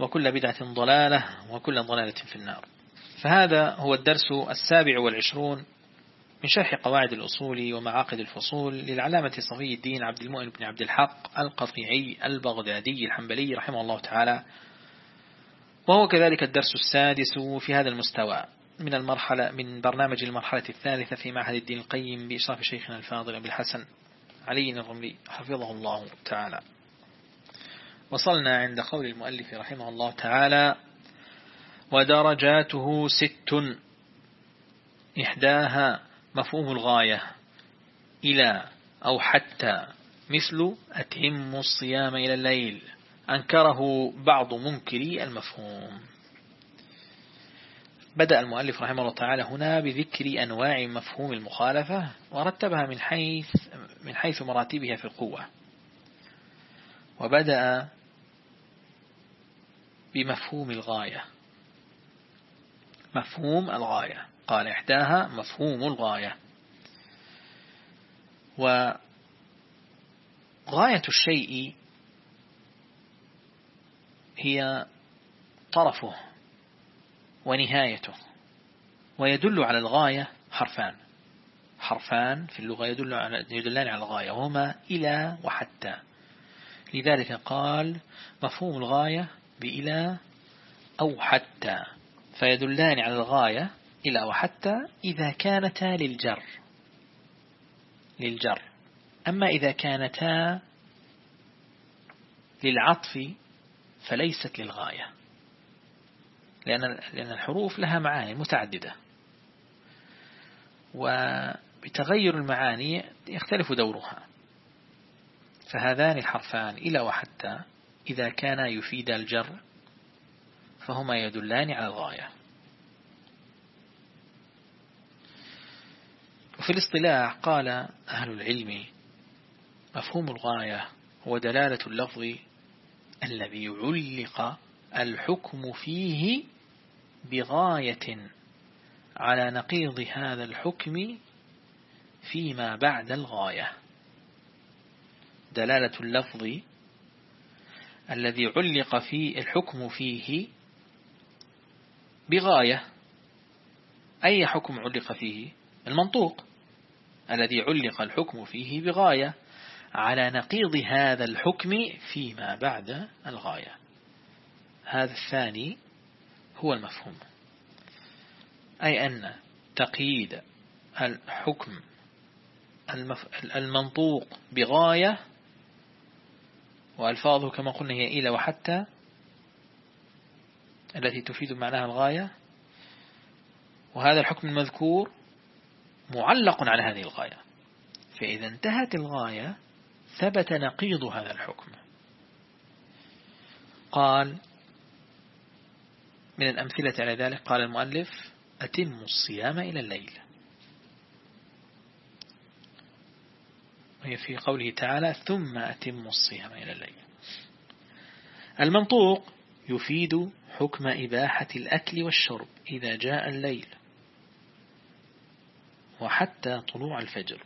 وكل بدعة ضلالة وكل ضلالة في النار. فهذا هو الدرس السابع والعشرون من شرح قواعد الأصول ومعاقد الفصول للعلامة صفي الدين عبد المؤمن بن عبد الحق القطيعي البغدادي الحنبلي رحمه الله تعالى. وهو كذلك الدرس السادس في هذا المستوى من المرحلة من برنامج المرحلة الثالثة في معهد الدين القيم بإشراف شيخنا الفاضل أبي الحسن علي الرملي حفظه الله تعالى. وصلنا عند قول المؤلف رحمه الله تعالى ودرجاته ست إحداها مفهوم الغاية إلى أو حتى مثل أتم الصيام إلى الليل أنكره بعض منكري المفهوم. بدأ المؤلف رحمه الله تعالى هنا بذكر أنواع مفهوم المخالفة ورتبها من حيث, من حيث مراتبها في القوة. وبدأ بمفهوم الغاية. مفهوم الغاية. قال إحداها مفهوم الغاية. وغاية الشيء هي طرفه ونهايته. ويدل على الغاية حرفان. حرفان في اللغة يدل على يدلان على الغاية. وهما إلى وحتى. لذلك قال مفهوم الغاية بإلى أو حتى فيدلان على الغاية إلى وحتى إذا كانتا للجر. للجر. أما إذا كانتا للعطف فليست للغاية. لأن الحروف لها معاني متعددة. وبتغير المعاني يختلف دورها. فهذان الحرفان إلى وحتى إذا كانا يفيد الجر فهما يدلان على الغاية. وفي الاصطلاح قال أهل العلم مفهوم الغاية هو دلالة اللفظ الذي علق الحكم فيه بغاية على نقيض هذا الحكم فيما بعد الغاية. دلالة اللفظ الذي علق فيه الحكم فيه بغاية. أي حكم علق فيه؟ المنطوق. الذي علق الحكم فيه بغاية على نقيض هذا الحكم فيما بعد الغاية. هذا الثاني هو المفهوم. أي أن تقييد الحكم المنطوق بغاية وألفاظه كما قلنا هي إلى وحتى التي تفيد معناها الغاية. وهذا الحكم المذكور معلق على هذه الغاية. فإذا انتهت الغاية ثبت نقيض هذا الحكم. قال من الأمثلة على ذلك قال المؤلف أتم الصيام إلى الليل. وهي في قوله تعالى ثم أتم الصيام إلى الليل. المنطوق يفيد حكم إباحة الأكل والشرب إذا جاء الليل وحتى طلوع الفجر.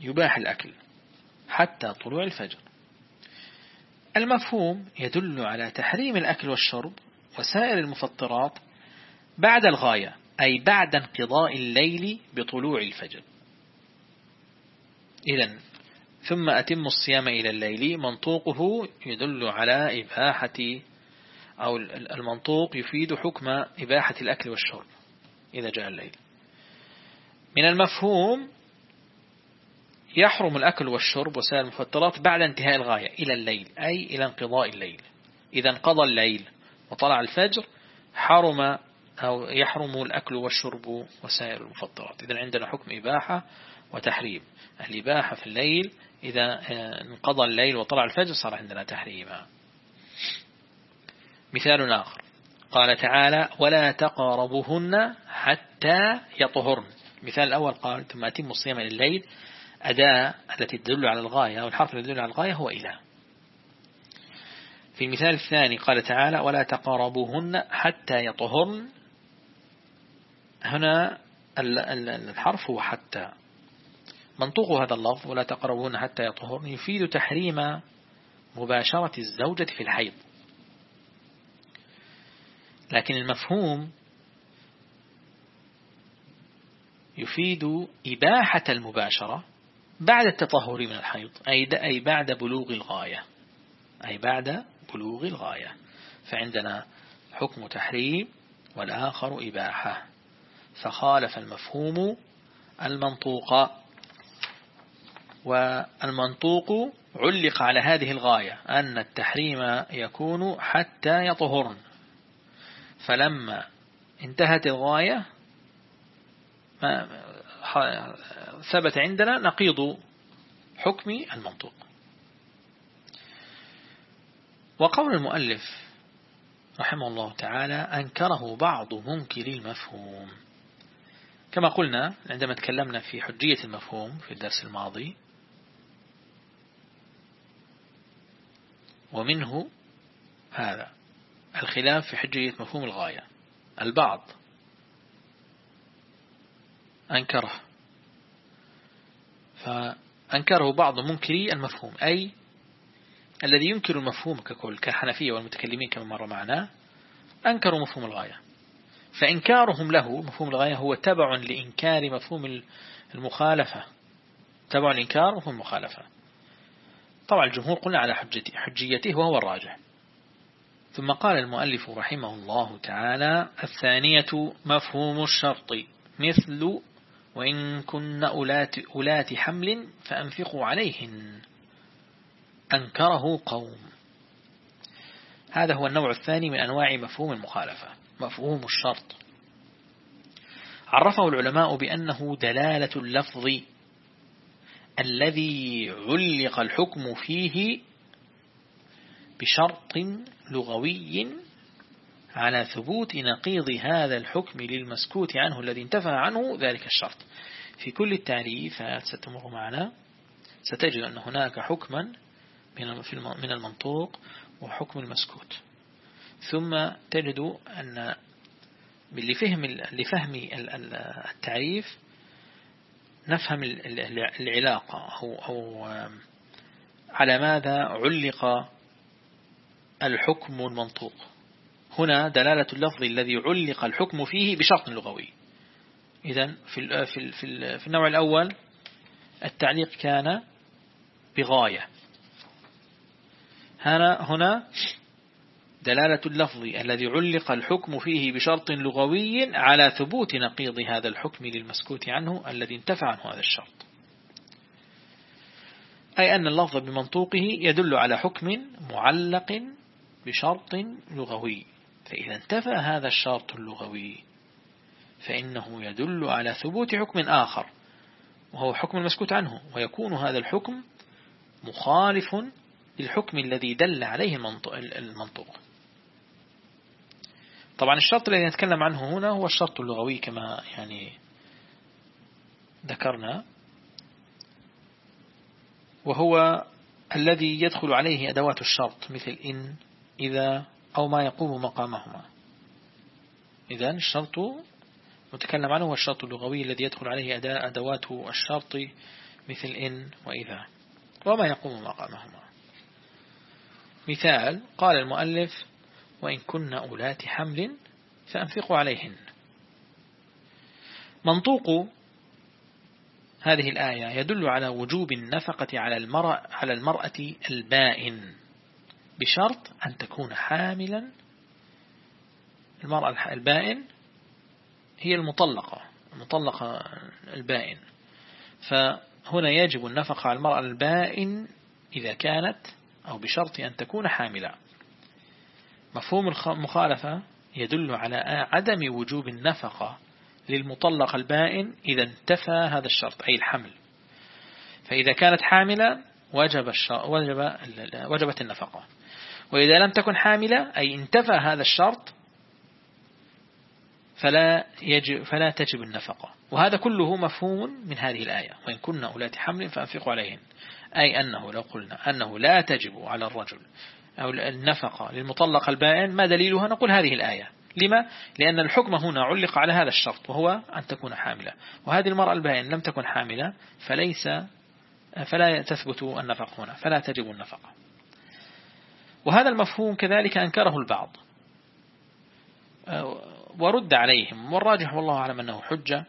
يباح الأكل حتى طلوع الفجر. المفهوم يدل على تحريم الأكل والشرب وسائر المفطرات بعد الغاية أي بعد انقضاء الليل بطلوع الفجر. إذا ثم أتم الصيام إلى الليل. منطوقه يدل على إباحة أو المنطوق يفيد حكم إباحة الأكل والشرب إذا جاء الليل. من المفهوم يحرم الأكل والشرب وسائل المفطرات بعد انتهاء الغاية إلى الليل أي إلى انقضاء الليل. إذا انقضى الليل وطلع الفجر حرم أو يحرم الأكل والشرب وسائر المفطرات. إذا عندنا حكم إباحة وتحريم. الإباحة في الليل إذا انقضى الليل وطلع الفجر صار عندنا تحريما. مثال آخر. قال تعالى ولا تقربوهن حتى يطهرن. مثال الأول قال ثم أتم الصيام لليل. أداة التي تدل على الغاية أو الحرف الذي يدل على الغاية هو إلى. في المثال الثاني قال تعالى ولا تقربوهن حتى يطهرن. هنا الحرف هو حتى. منطوق هذا اللفظ ولا تقربوهن حتى يطهرن يفيد تحريم مباشرة الزوجة في الحيض. لكن المفهوم يفيد إباحة المباشرة بعد التطهر من الحيض أي بعد بلوغ الغاية. أي بعد بلوغ الغاية. فعندنا حكم تحريم والآخر إباحة. فخالف المفهوم المنطوق والمنطوق علق على هذه الغاية أن التحريم يكون حتى يطهرن. فلما انتهت الغاية ثبت عندنا نقيض حكم المنطوق. وقول المؤلف رحمه الله تعالى أنكره بعض منكري المفهوم. كما قلنا عندما تكلمنا في حجية المفهوم في الدرس الماضي ومنه هذا الخلاف في حجية مفهوم الغاية. البعض أنكره. فأنكره بعض منكري المفهوم أي الذي ينكر المفهوم ككل كحنفية والمتكلمين كما مر معنا أنكروا مفهوم الغاية. فإنكارهم له مفهوم الغاية هو تبع لإنكار مفهوم المخالفة. تبع الإنكار مفهوم المخالفة. طبعا الجمهور قلنا على حجيته وهو الراجح. ثم قال المؤلف رحمه الله تعالى الثانية مفهوم الشرط مثل وإن كن أولات, أولات حمل فأنفقوا عليهن. أنكره قوم. هذا هو النوع الثاني من أنواع مفهوم المخالفة مفهوم الشرط. عرفه العلماء بأنه دلالة اللفظ الذي علق الحكم فيه بشرط لغوي على ثبوت نقيض هذا الحكم للمسكوت عنه الذي انتفى عنه ذلك الشرط. في كل التعريفات ستمر معنا ستجد أن هناك حكما من المنطوق وحكم المسكوت. ثم تجد أن لفهم لفهم التعريف نفهم العلاقة أو, أو على ماذا علق الحكم المنطوق. هنا دلالة اللفظ الذي علق الحكم فيه بشرط لغوي. إذا في في في النوع الأول التعليق كان بغاية. هنا هنا دلالة اللفظ الذي علق الحكم فيه بشرط لغوي على ثبوت نقيض هذا الحكم للمسكوت عنه الذي انتفع عنه هذا الشرط. أي أن اللفظ بمنطوقه يدل على حكم معلق بشرط لغوي. فإذا انتفى هذا الشرط اللغوي فإنه يدل على ثبوت حكم آخر وهو حكم المسكوت عنه ويكون هذا الحكم مخالف للحكم الذي دل عليه المنطوق. طبعا الشرط الذي نتكلم عنه هنا هو الشرط اللغوي كما يعني ذكرنا وهو الذي يدخل عليه أدوات الشرط مثل إن إذا أو ما يقوم مقامهما. إذا الشرط نتكلم عنه هو الشرط اللغوي الذي يدخل عليه أداء أدوات الشرط مثل إن وإذا وما يقوم مقامهما. مثال قال المؤلف وإن كن أولات حمل فأنفقوا عليهن. منطوق هذه الآية يدل على وجوب النفقة على المرأة, على المرأة البائن بشرط أن تكون حاملا. المرأة البائن هي المطلقة المطلقة البائن. فهنا يجب النفقة على المرأة البائن إذا كانت أو بشرط أن تكون حاملة. مفهوم المخالفة يدل على عدم وجوب النفقة للمطلق البائن إذا انتفى هذا الشرط أي الحمل. فإذا كانت حاملة وجب وجب وجبت النفقة. وإذا لم تكن حاملة أي انتفى هذا الشرط فلا, يجب فلا تجب النفقة. وهذا كله مفهوم من هذه الآية. وإن كنا أولاد حمل فأنفقوا عليهن. أي أنه لو قلنا أنه لا تجب على الرجل أو النفقة للمطلق البائن ما دليلها؟ نقول هذه الآية. لما؟ لأن الحكم هنا علق على هذا الشرط وهو أن تكون حاملة. وهذه المرأة البائن لم تكن حاملة فليس فلا تثبت النفقة هنا فلا تجب النفقة. وهذا المفهوم كذلك أنكره البعض. ورد عليهم والراجح والله أعلم أنه حجة.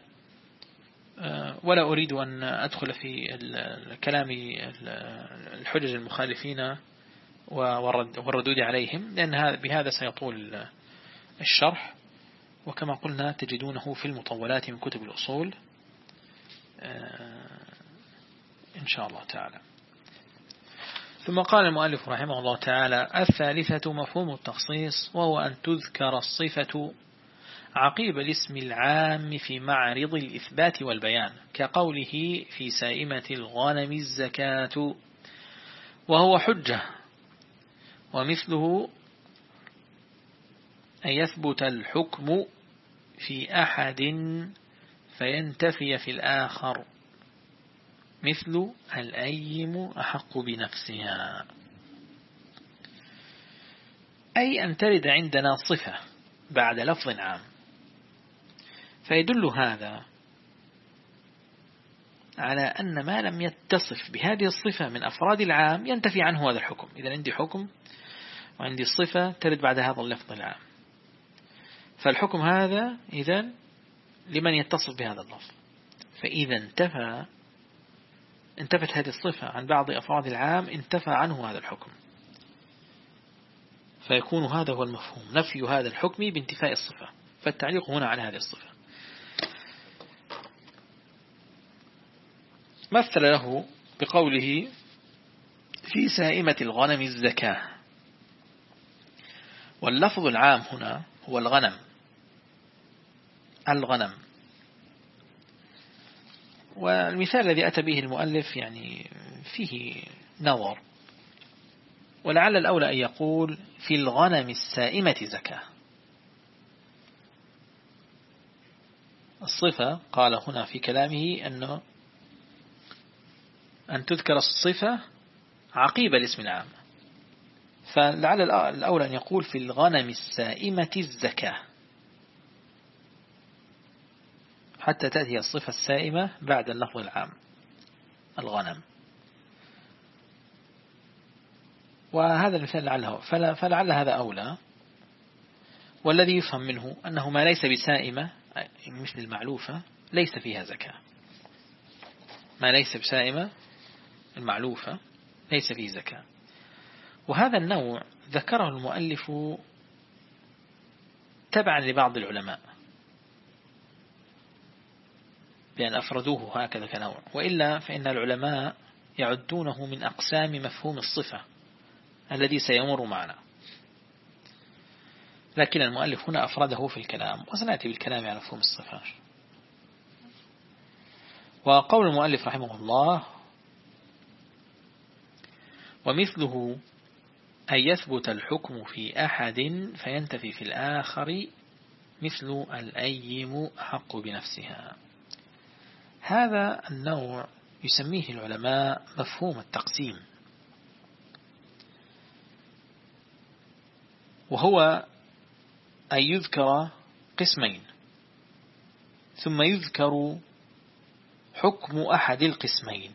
ولا أريد أن أدخل في كلام الحجج المخالفين. والردود عليهم لأن بهذا سيطول الشرح. وكما قلنا تجدونه في المطولات من كتب الأصول. إن شاء الله تعالى. ثم قال المؤلف رحمه الله تعالى الثالثة مفهوم التخصيص وهو أن تذكر الصفة عقيب الاسم العام في معرض الإثبات والبيان كقوله في سائمة الغنم الزكاة وهو حجة. ومثله أن يثبت الحكم في أحد فينتفي في الآخر مثل الأيم أحق بنفسها. أي أن ترد عندنا صفة بعد لفظ عام. فيدل هذا على أن ما لم يتصف بهذه الصفة من أفراد العام ينتفي عنه هذا الحكم. إذا عندي حكم وعندي الصفة ترد بعد هذا اللفظ العام. فالحكم هذا إذا لمن يتصف بهذا اللفظ. فإذا انتفى انتفت هذه الصفة عن بعض أفراد العام انتفى عنه هذا الحكم. فيكون هذا هو المفهوم نفي هذا الحكم بانتفاء الصفة. فالتعليق هنا على هذه الصفة. مثل له بقوله في سائمة الغنم الزكاة واللفظ العام هنا هو الغنم. الغنم. والمثال الذي أتى به المؤلف يعني فيه نظر. ولعل الأولى أن يقول في الغنم السائمة زكاة. الصفة قال هنا في كلامه أنه أن تذكر الصفة عقيب الاسم العام. فلعل الأولى أن يقول في الغنم السائمة الزكاة. حتى تأتي الصفة السائمة بعد اللفظ العام الغنم. وهذا المثال لعله فلعل هذا أولى. والذي يفهم منه أنه ما ليس بسائمة مثل المعلوفة ليس فيها زكاة. ما ليس بسائمة المعلوفة ليس فيه زكاة. وهذا النوع ذكره المؤلف تبعا لبعض العلماء بأن أفردوه هكذا كنوع وإلا فإن العلماء يعدونه من أقسام مفهوم الصفة الذي سيمر معنا. لكن المؤلف هنا أفرده في الكلام وسنأتي بالكلام على مفهوم الصفة. وقول المؤلف رحمه الله ومثله أن يثبت الحكم في أحد فينتفي في الآخر مثل الأيم حق بنفسها. هذا النوع يسميه العلماء مفهوم التقسيم. وهو أن يذكر قسمين ثم يذكر حكم أحد القسمين.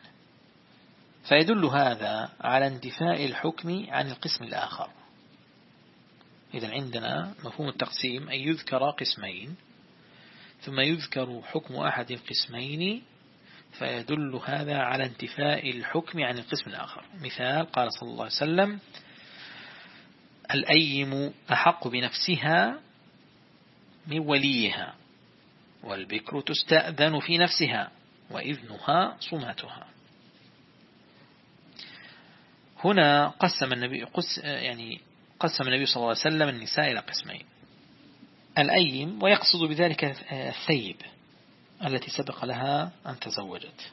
فيدل هذا على انتفاء الحكم عن القسم الآخر. إذا عندنا مفهوم التقسيم أن يذكر قسمين ثم يذكر حكم أحد القسمين فيدل هذا على انتفاء الحكم عن القسم الآخر. مثال قال صلى الله عليه وسلم الأيم أحق بنفسها من وليها والبكر تستأذن في نفسها وإذنها صماتها هنا قسم النبي قس يعني قسم النبي صلى الله عليه وسلم النساء إلى قسمين. الأيم ويقصد بذلك الثيب التي سبق لها أن تزوجت.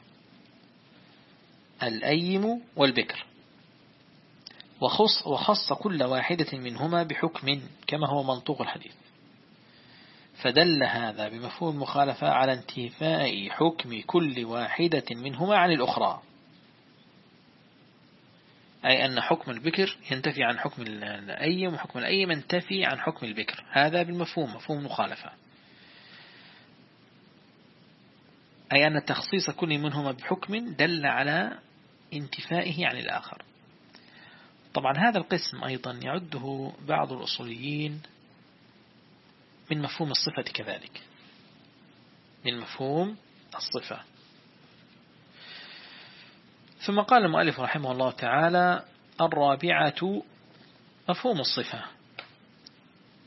الأيم والبكر. وخص, وخص كل واحدة منهما بحكم كما هو منطوق الحديث. فدل هذا بمفهوم المخالفة على انتفاء حكم كل واحدة منهما عن الأخرى. أي أن حكم البكر ينتفي عن حكم الأيم وحكم الأيم ينتفي عن حكم البكر. هذا بالمفهوم مفهوم المخالفة أي أن تخصيص كل منهما بحكم دل على انتفائه عن الآخر. طبعا هذا القسم أيضا يعده بعض الأصوليين من مفهوم الصفة كذلك. من مفهوم الصفة. ثم قال المؤلف رحمه الله تعالى الرابعة مفهوم الصفة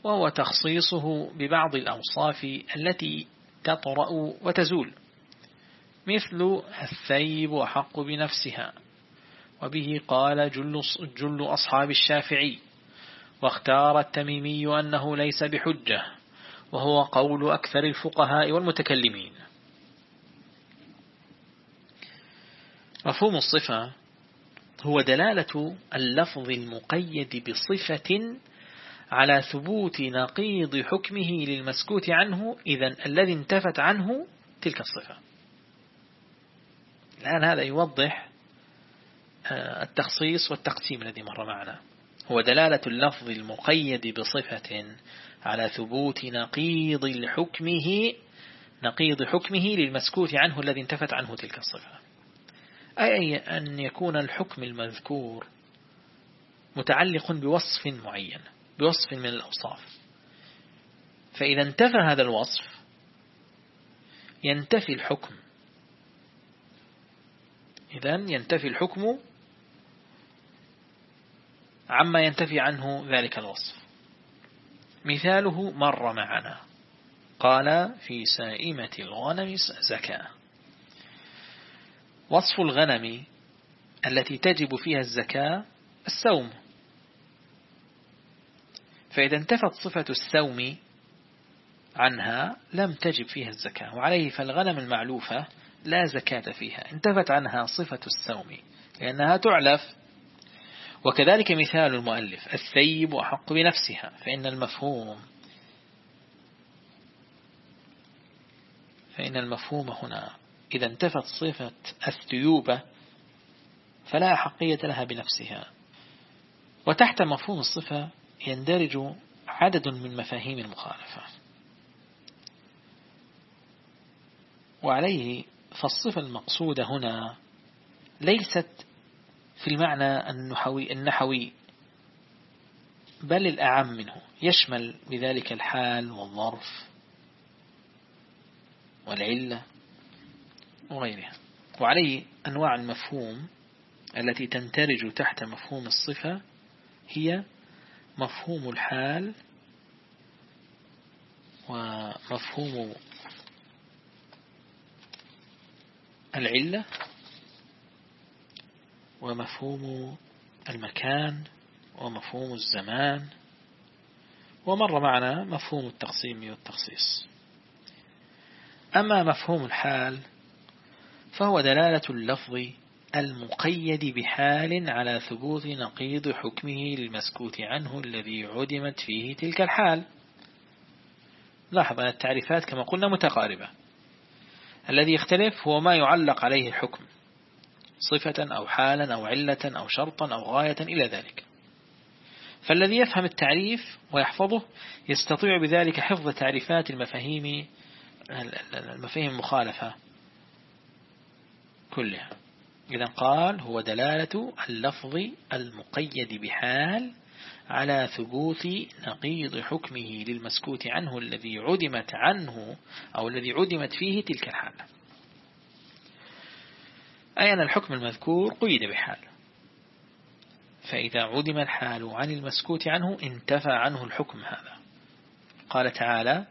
وهو تخصيصه ببعض الأوصاف التي تطرأ وتزول مثل الثيب أحق بنفسها وبه قال جل, جل أصحاب الشافعي واختار التميمي أنه ليس بحجة وهو قول أكثر الفقهاء والمتكلمين. مفهوم الصفة. هو دلالة اللفظ المقيد بصفة على ثبوت نقيض حكمه للمسكوت عنه إذا الذي انتفت عنه تلك الصفة. الآن هذا يوضح آه، التخصيص والتقسيم الذي مر معنا. هو دلالة اللفظ المقيد بصفة على ثبوت نقيض حكمه نقيض حكمه للمسكوت عنه الذي انتفت عنه تلك الصفة. أي أن يكون الحكم المذكور متعلق بوصف معين بوصف من الأوصاف. فإذا انتفى هذا الوصف ينتفي الحكم. إذا ينتفي الحكم عما ينتفي عنه ذلك الوصف. مثاله مر معنا قال في سائمة الغنم زكاة. وصف الغنم التي تجب فيها الزكاة السوم فإذا انتفت صفة السوم عنها لم تجب فيها الزكاة وعليه فالغنم المعلوفة لا زكاة فيها. انتفت عنها صفة السوم لأنها تعلف. وكذلك مثال المؤلف الثيب أحق بنفسها فإن المفهوم فإن المفهوم هنا إذا انتفت صفة الثيوبة فلا حقية لها بنفسها. وتحت مفهوم الصفة يندرج عدد من مفاهيم المخالفة. وعليه فالصفة المقصودة هنا ليست في المعنى النحوي, النحوي بل الأعم منه. يشمل بذلك الحال والظرف والعلة. وغيرها. وعليه أنواع المفهوم التي تندرج تحت مفهوم الصفة هي مفهوم الحال ومفهوم العلة ومفهوم المكان ومفهوم الزمان. ومر معنا مفهوم التقسيم والتخصيص. أما مفهوم الحال فهو دلالة اللفظ المقيد بحال على ثبوت نقيض حكمه للمسكوت عنه الذي عدمت فيه تلك الحال. لاحظ أن التعريفات كما قلنا متقاربة. الذي يختلف هو ما يعلق عليه الحكم صفة أو حالا أو علة أو شرطا أو غاية إلى ذلك. فالذي يفهم التعريف ويحفظه يستطيع بذلك حفظ تعريفات المفاهيم المفاهيم المخالفة. كلها. إذا قال هو دلالة اللفظ المقيد بحال على ثبوت نقيض حكمه للمسكوت عنه الذي عدمت عنه أو الذي عدمت فيه تلك الحالة أي أن الحكم المذكور؟ قيد بحال. فإذا عدم الحال عن المسكوت عنه انتفى عنه الحكم هذا. قال تعالى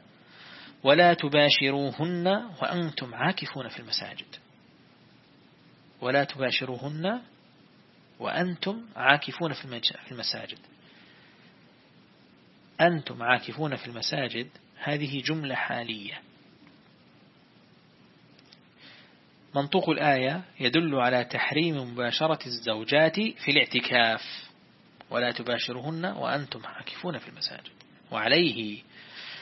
ولا تباشروهن وأنتم عاكفون في المساجد. ولا تباشروهن وأنتم عاكفون في المساجد. أنتم عاكفون في المساجد هذه جملة حالية. منطوق الآية يدل على تحريم مباشرة الزوجات في الاعتكاف. ولا تباشرهن وأنتم عاكفون في المساجد. وعليه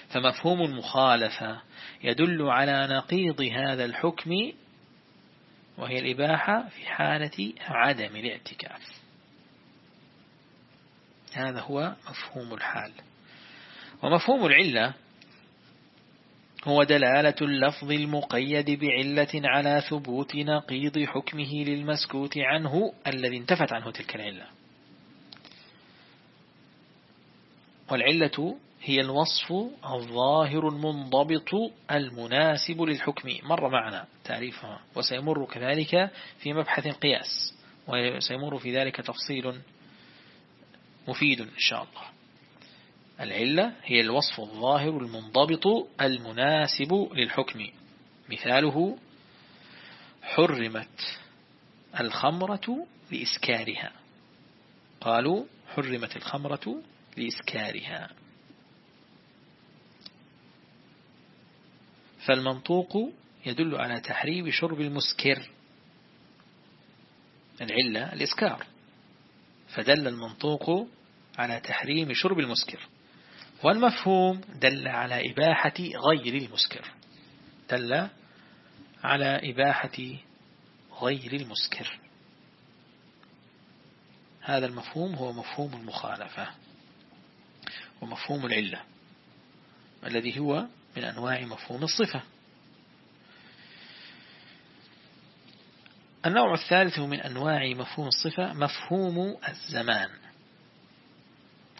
فمفهوم المخالفة يدل على نقيض هذا الحكم وهي الإباحة في حالة عدم الاعتكاف. هذا هو مفهوم الحال. ومفهوم العلة هو دلالة اللفظ المقيد بعلة على ثبوت نقيض حكمه للمسكوت عنه الذي انتفت عنه تلك العلة. والعلة هي الوصف الظاهر المنضبط المناسب للحكم. مر معنا تعريفها وسيمر كذلك في مبحث القياس وسيمر في ذلك تفصيل مفيد إن شاء الله. العلة هي الوصف الظاهر المنضبط المناسب للحكم. مثاله حرمت الخمرة لإسكارها. قالوا حرمت الخمرة لإسكارها. فالمنطوق يدل على تحريم شرب المسكر. العلة الإسكار. فدل المنطوق على تحريم شرب المسكر. والمفهوم دل على إباحة غير المسكر. دل على إباحة غير المسكر. هذا المفهوم هو مفهوم المخالفة ومفهوم العلة الذي هو من أنواع مفهوم الصفة. النوع الثالث من أنواع مفهوم الصفة مفهوم الزمان.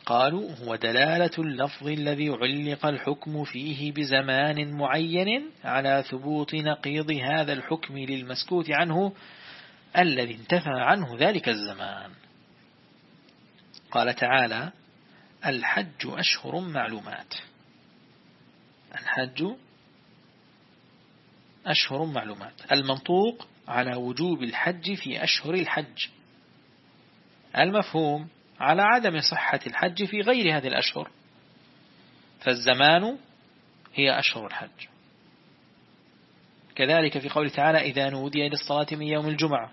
قالوا هو دلالة اللفظ الذي علق الحكم فيه بزمان معين على ثبوت نقيض هذا الحكم للمسكوت عنه الذي انتفى عنه ذلك الزمان. قال تعالى الحج أشهر معلومات. الحج أشهر معلومات. المنطوق على وجوب الحج في أشهر الحج. المفهوم على عدم صحة الحج في غير هذه الأشهر. فالزمان هي أشهر الحج. كذلك في قول تعالى إذا نودي للصلاة من يوم الجمعة.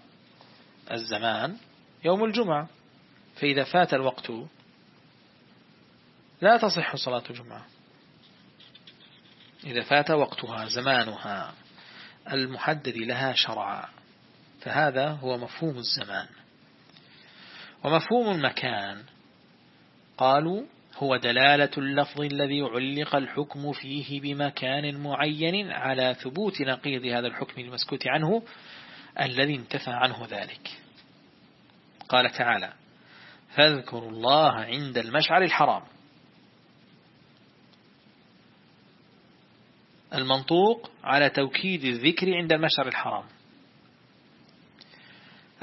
الزمان يوم الجمعة. فإذا فات الوقت لا تصح صلاة الجمعة. إذا فات وقتها زمانها المحدد لها شرعا. فهذا هو مفهوم الزمان. ومفهوم المكان. قالوا هو دلالة اللفظ الذي علق الحكم فيه بمكان معين على ثبوت نقيض هذا الحكم المسكوت عنه الذي انتفى عنه ذلك. قال تعالى فاذكروا الله عند المشعر الحرام. المنطوق على توكيد الذكر عند المشعر الحرام.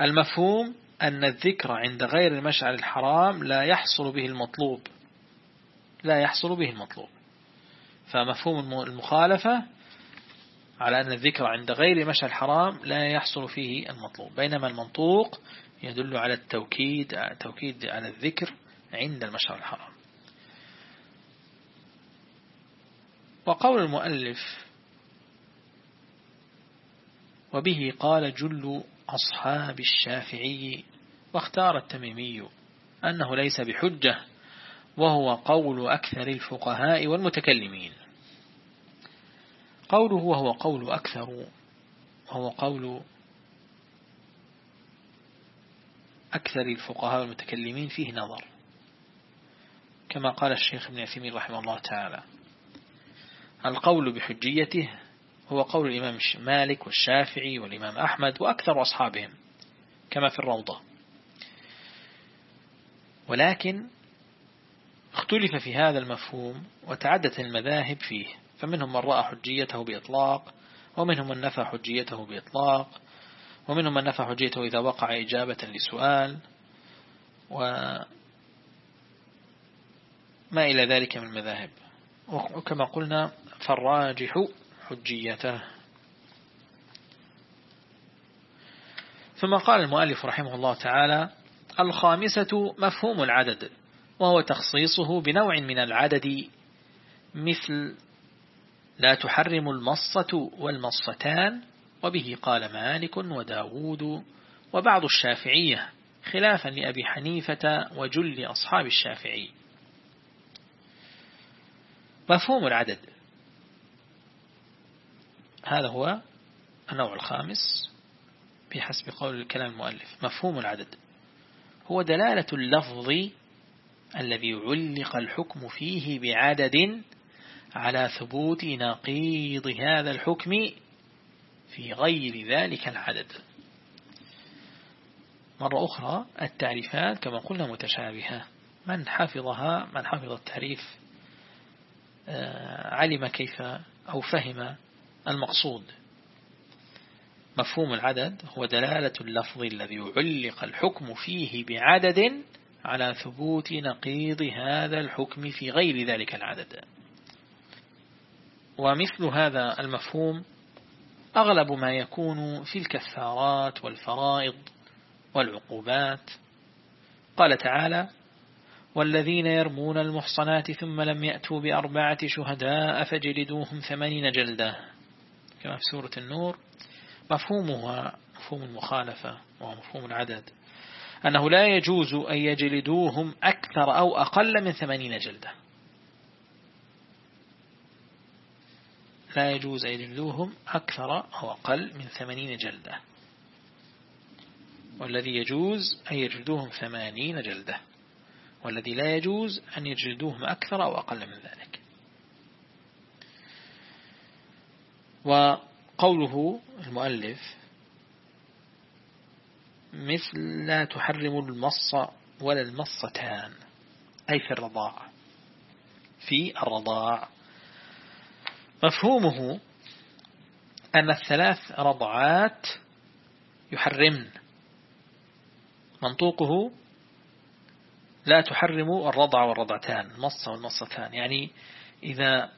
المفهوم أن الذكر عند غير المشعر الحرام لا يحصل به المطلوب. لا يحصل به المطلوب. فمفهوم المخالفة على أن الذكر عند غير مشعر الحرام لا يحصل فيه المطلوب. بينما المنطوق يدل على التوكيد توكيد على الذكر عند المشعر الحرام. وقول المؤلف وبه قال جل أصحاب الشافعي واختار التميمي أنه ليس بحجة وهو قول أكثر الفقهاء والمتكلمين. قوله وهو قول أكثر وهو قول أكثر الفقهاء والمتكلمين فيه نظر كما قال الشيخ ابن عثيمين رحمه الله تعالى. القول بحجيته هو قول الإمام مالك والشافعي والإمام أحمد وأكثر أصحابهم كما في الروضة. ولكن اختلف في هذا المفهوم وتعدت المذاهب فيه فمنهم من رأى حجيته بإطلاق ومنهم من نفى حجيته بإطلاق ومنهم من نفى حجيته إذا وقع إجابة لسؤال وما إلى ذلك من المذاهب. وكما قلنا فالراجح حجيته. ثم قال المؤلف رحمه الله تعالى الخامسة مفهوم العدد وهو تخصيصه بنوع من العدد مثل لا تحرم المصة والمصتان وبه قال مالك وداود وبعض الشافعية خلافا لأبي حنيفة وجل أصحاب الشافعي. مفهوم العدد. هذا هو النوع الخامس بحسب قول الكلام المؤلف. مفهوم العدد. هو دلالة اللفظ الذي علق الحكم فيه بعدد على ثبوت نقيض هذا الحكم في غير ذلك العدد. مرة أخرى التعريفات كما قلنا متشابهة. من حفظها من حفظ التعريف علم كيف أو فهم المقصود. مفهوم العدد هو دلالة اللفظ الذي يعلق الحكم فيه بعدد على ثبوت نقيض هذا الحكم في غير ذلك العدد. ومثل هذا المفهوم أغلب ما يكون في الكفارات والفرائض والعقوبات. قال تعالى والذين يرمون المحصنات ثم لم يأتوا بأربعة شهداء فجلدوهم ثمانين جلدة. كما في سورة النور. مفهومها مفهوم المخالفة ومفهوم العدد. أنه لا يجوز أن يجلدوهم أكثر أو أقل من ثمانين جلدة. لا يجوز أن يجلدوهم أكثر أو أقل من ثمانين جلدة. والذي يجوز أن يجلدوهم ثمانين جلدة. والذي لا يجوز أن يجلدوهم أكثر أو أقل من ذلك. وقوله المؤلف مثل لا تحرم المص ولا المصتان أي في الرضاع في الرضاع. مفهومه أن الثلاث رضعات يحرمن. منطوقه لا تحرم الرضع والرضعتان المصة والمصتان يعني إذا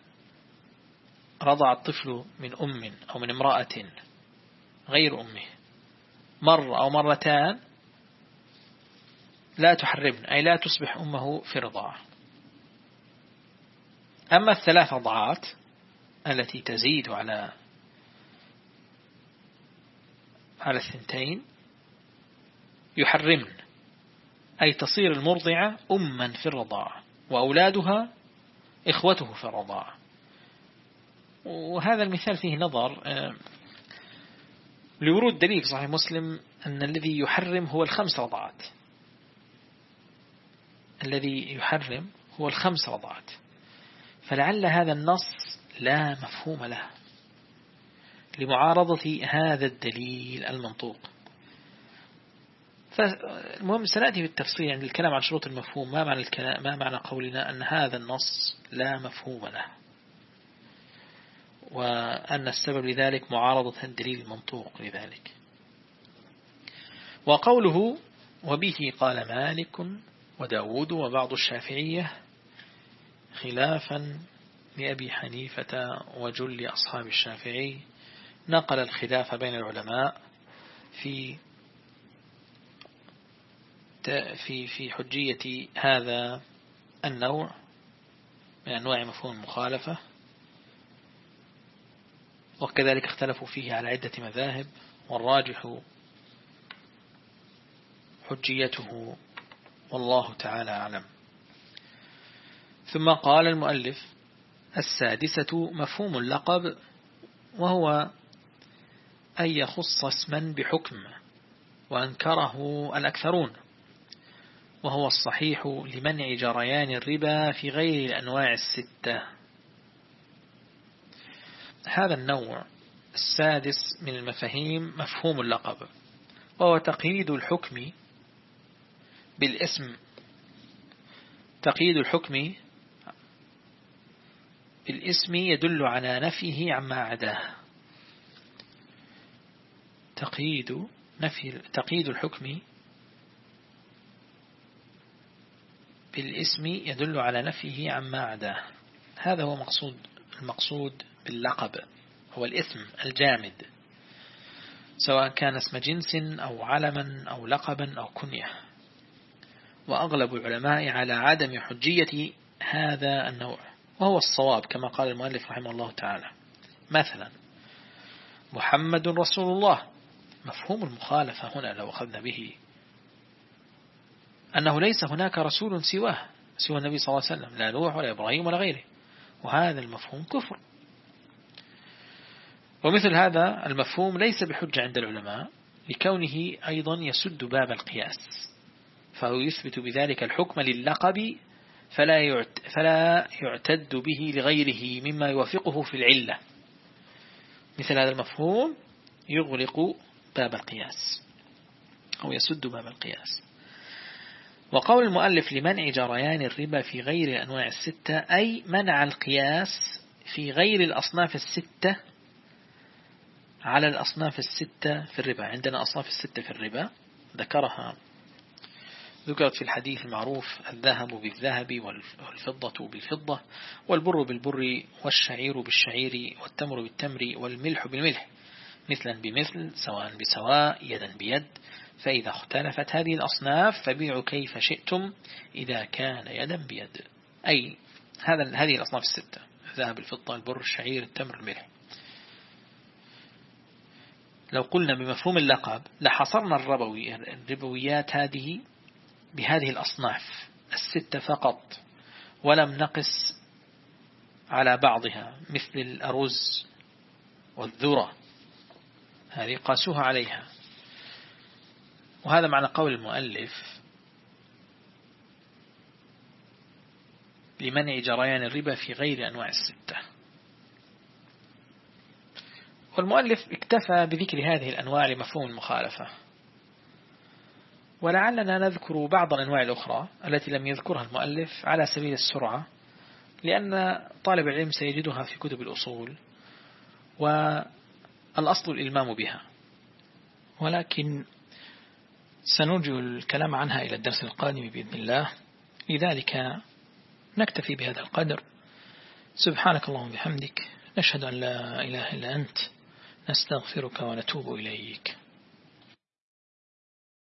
رضع الطفل من أم أو من امرأة غير أمه مرة أو مرتان لا تحرمن أي لا تصبح أمه في رضاعة أما الثلاث رضعات التي تزيد على على الثنتين يحرمن. أي تصير المرضعة أما في الرضاعة وأولادها إخوته في الرضاعة وهذا المثال فيه نظر آه، لورود دليل صحيح مسلم أن الذي يحرم هو الخمس رضعات الذي يحرم هو الخمس رضعات فلعل هذا النص لا مفهوم له. لمعارضة هذا الدليل المنطوق. فالمهم سنأتي بالتفصيل عند الكلام عن شروط المفهوم. ما معنى, الكلام؟ ما معنى قولنا أن هذا النص لا مفهوم له؟ وأن السبب لذلك معارضة الدليل المنطوق لذلك. وقوله وبه قال مالك وداود وبعض الشافعية خلافا لأبي حنيفة وجل أصحاب الشافعي نقل الخلاف بين العلماء في في في حجية هذا النوع من أنواع مفهوم المخالفة. وكذلك اختلفوا فيه على عدة مذاهب والراجح حجيته والله تعالى أعلم. ثم قال المؤلف السادسة مفهوم اللقب وهو أن يخص اسما بحكم وأنكره الأكثرون. وهو الصحيح لمنع جريان الربا في غير الأنواع الستة. هذا النوع السادس من المفاهيم مفهوم اللقب وهو تقييد الحكم بالاسم. تقييد الحكم بالاسم يدل على نفيه عما عداه. تقييد نفي تقييد الحكم بالاسم يدل على نفيه عما عداه. هذا هو مقصود المقصود باللقب هو الاسم الجامد سواء كان اسم جنس أو علما أو لقبا أو كنية. وأغلب العلماء على عدم حجية هذا النوع وهو الصواب كما قال المؤلف رحمه الله تعالى. مثلا محمد رسول الله مفهوم المخالفة هنا لو أخذنا به أنه ليس هناك رسول سواه سوى النبي صلى الله عليه وسلم لا نوح ولا إبراهيم ولا غيره. وهذا المفهوم كفر. ومثل هذا المفهوم ليس بحجة عند العلماء لكونه أيضا يسد باب القياس. فهو يثبت بذلك الحكم للقب فلا فلا يعتد به لغيره مما يوافقه في العلة. مثل هذا المفهوم يغلق باب القياس أو يسد باب القياس. وقول المؤلف لمنع جريان الربا في غير الأنواع الستة أي منع القياس في غير الأصناف الستة على الأصناف الستة في الربا. عندنا أصناف الستة في الربا ذكرها ذكرت في الحديث المعروف الذهب بالذهب والفضة بالفضة والبر بالبر والشعير بالشعير والتمر بالتمر والملح بالملح مثلا بمثل سواء بسواء يدا بيد. فإذا اختلفت هذه الأصناف فبيعوا كيف شئتم إذا كان يدا بيد. أي هذا هذه الأصناف الستة. الذهب الفضة البر الشعير التمر الملح. لو قلنا بمفهوم اللقب لحصرنا الربوي الربويات هذه بهذه الأصناف الستة فقط ولم نقس على بعضها مثل الأرز والذرة. هذه قاسوها عليها. وهذا معنى قول المؤلف لمنع جريان الربا في غير أنواع الستة. والمؤلف اكتفى بذكر هذه الأنواع لمفهوم المخالفة. ولعلنا نذكر بعض الأنواع الأخرى التي لم يذكرها المؤلف على سبيل السرعة لأن طالب العلم سيجدها في كتب الأصول والأصل الإلمام بها. ولكن سنرجو الكلام عنها إلى الدرس القادم بإذن الله. لذلك نكتفي بهذا القدر. سبحانك اللهم بحمدك نشهد أن لا إله إلا أنت. نستغفرك ونتوب إليك.